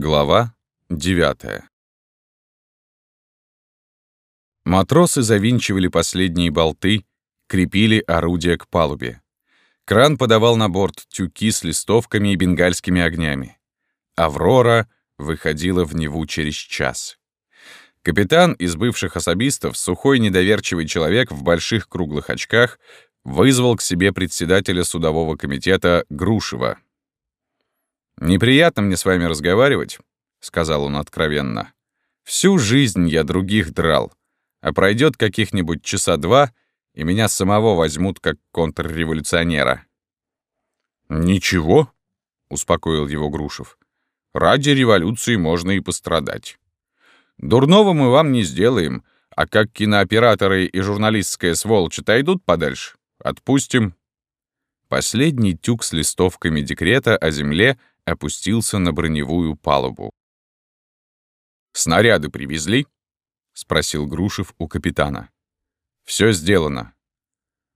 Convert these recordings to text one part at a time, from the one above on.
Глава 9 Матросы завинчивали последние болты, крепили орудия к палубе. Кран подавал на борт тюки с листовками и бенгальскими огнями. «Аврора» выходила в Неву через час. Капитан из бывших особистов, сухой недоверчивый человек в больших круглых очках, вызвал к себе председателя судового комитета Грушева, «Неприятно мне с вами разговаривать», — сказал он откровенно. «Всю жизнь я других драл, а пройдет каких-нибудь часа два, и меня самого возьмут как контрреволюционера». «Ничего», — успокоил его Грушев. «Ради революции можно и пострадать. Дурного мы вам не сделаем, а как кинооператоры и журналистская сволочь отойдут подальше, отпустим». Последний тюк с листовками декрета о земле опустился на броневую палубу. «Снаряды привезли?» — спросил Грушев у капитана. «Все сделано.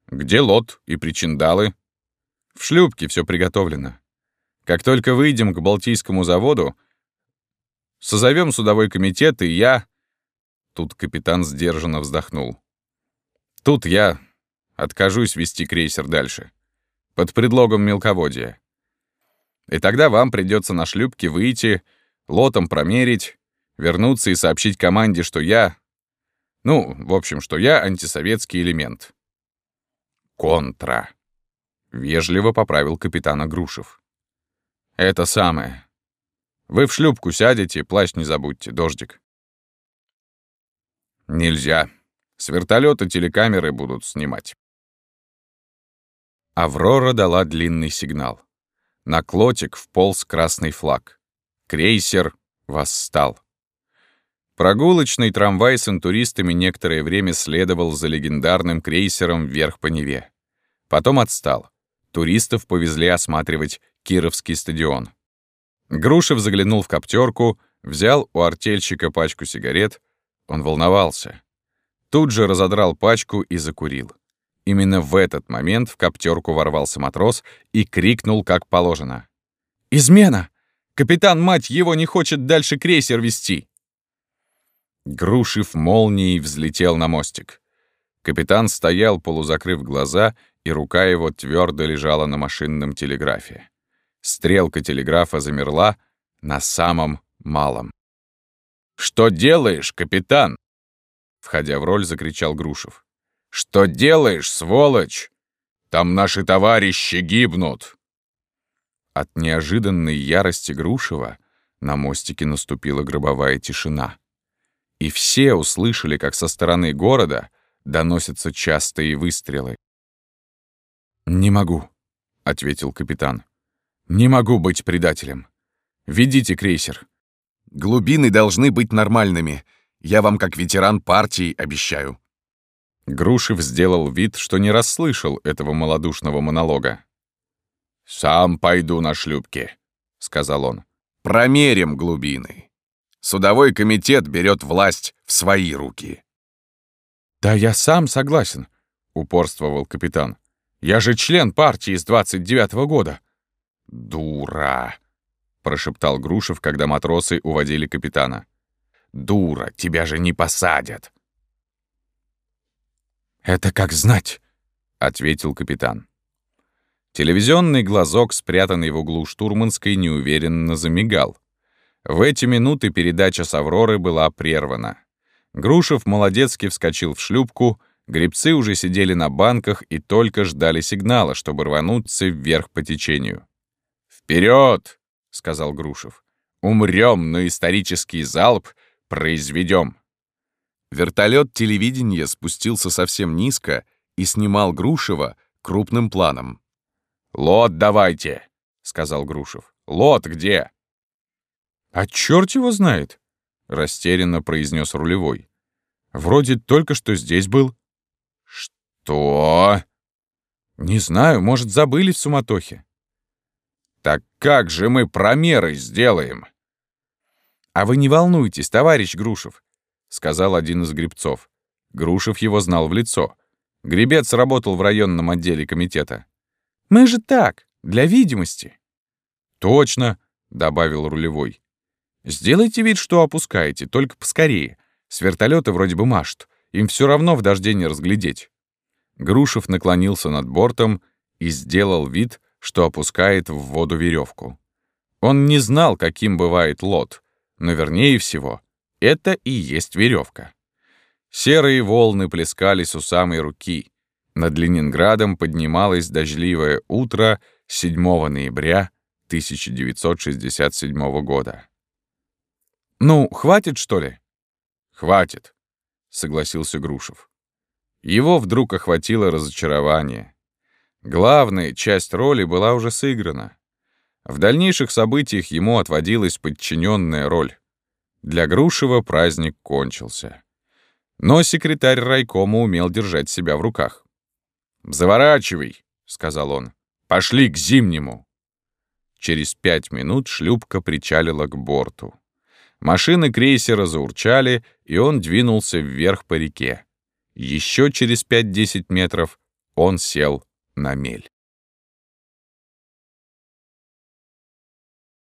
Где лот и причиндалы?» «В шлюпке все приготовлено. Как только выйдем к Балтийскому заводу, созовем судовой комитет, и я...» Тут капитан сдержанно вздохнул. «Тут я откажусь вести крейсер дальше. Под предлогом мелководья. И тогда вам придется на шлюпке выйти, лотом промерить, вернуться и сообщить команде, что я... Ну, в общем, что я антисоветский элемент. Контра. Вежливо поправил капитана Грушев. Это самое. Вы в шлюпку сядете, плащ не забудьте, дождик. Нельзя. С вертолета телекамеры будут снимать. Аврора дала длинный сигнал. На клотик вполз красный флаг. Крейсер восстал. Прогулочный трамвай с интуристами некоторое время следовал за легендарным крейсером вверх по Неве. Потом отстал. Туристов повезли осматривать Кировский стадион. Грушев заглянул в коптерку, взял у артельщика пачку сигарет. Он волновался. Тут же разодрал пачку и закурил. Именно в этот момент в коптерку ворвался матрос и крикнул как положено. «Измена! Капитан, мать его, не хочет дальше крейсер вести!» Грушев молнией взлетел на мостик. Капитан стоял, полузакрыв глаза, и рука его твердо лежала на машинном телеграфе. Стрелка телеграфа замерла на самом малом. «Что делаешь, капитан?» Входя в роль, закричал Грушев. «Что делаешь, сволочь? Там наши товарищи гибнут!» От неожиданной ярости Грушева на мостике наступила гробовая тишина. И все услышали, как со стороны города доносятся частые выстрелы. «Не могу», — ответил капитан. «Не могу быть предателем. Ведите крейсер. Глубины должны быть нормальными. Я вам, как ветеран партии, обещаю». Грушев сделал вид, что не расслышал этого малодушного монолога. «Сам пойду на шлюпке», — сказал он. «Промерим глубины. Судовой комитет берет власть в свои руки». «Да я сам согласен», — упорствовал капитан. «Я же член партии с 29-го года». «Дура», — прошептал Грушев, когда матросы уводили капитана. «Дура, тебя же не посадят». «Это как знать», — ответил капитан. Телевизионный глазок, спрятанный в углу штурманской, неуверенно замигал. В эти минуты передача с «Авроры» была прервана. Грушев молодецки вскочил в шлюпку, гребцы уже сидели на банках и только ждали сигнала, чтобы рвануться вверх по течению. «Вперед!» — сказал Грушев. «Умрем, но исторический залп произведем!» Вертолет телевидения спустился совсем низко и снимал Грушева крупным планом. «Лот давайте!» — сказал Грушев. «Лот где?» «А черт его знает!» — растерянно произнес рулевой. «Вроде только что здесь был». «Что?» «Не знаю, может, забыли в суматохе». «Так как же мы промеры сделаем?» «А вы не волнуйтесь, товарищ Грушев. — сказал один из гребцов. Грушев его знал в лицо. Гребец работал в районном отделе комитета. «Мы же так, для видимости». «Точно», — добавил рулевой. Сделайте вид, что опускаете, только поскорее. С вертолета вроде бы машут. Им все равно в дожде не разглядеть». Грушев наклонился над бортом и сделал вид, что опускает в воду веревку. Он не знал, каким бывает лот, но вернее всего, это и есть веревка. Серые волны плескались у самой руки. Над Ленинградом поднималось дождливое утро 7 ноября 1967 года. «Ну, хватит, что ли?» «Хватит», — согласился Грушев. Его вдруг охватило разочарование. Главная часть роли была уже сыграна. В дальнейших событиях ему отводилась подчиненная роль. Для Грушева праздник кончился. Но секретарь райкома умел держать себя в руках. «Заворачивай», — сказал он. «Пошли к Зимнему». Через пять минут шлюпка причалила к борту. Машины крейсера заурчали, и он двинулся вверх по реке. Еще через 5-10 метров он сел на мель.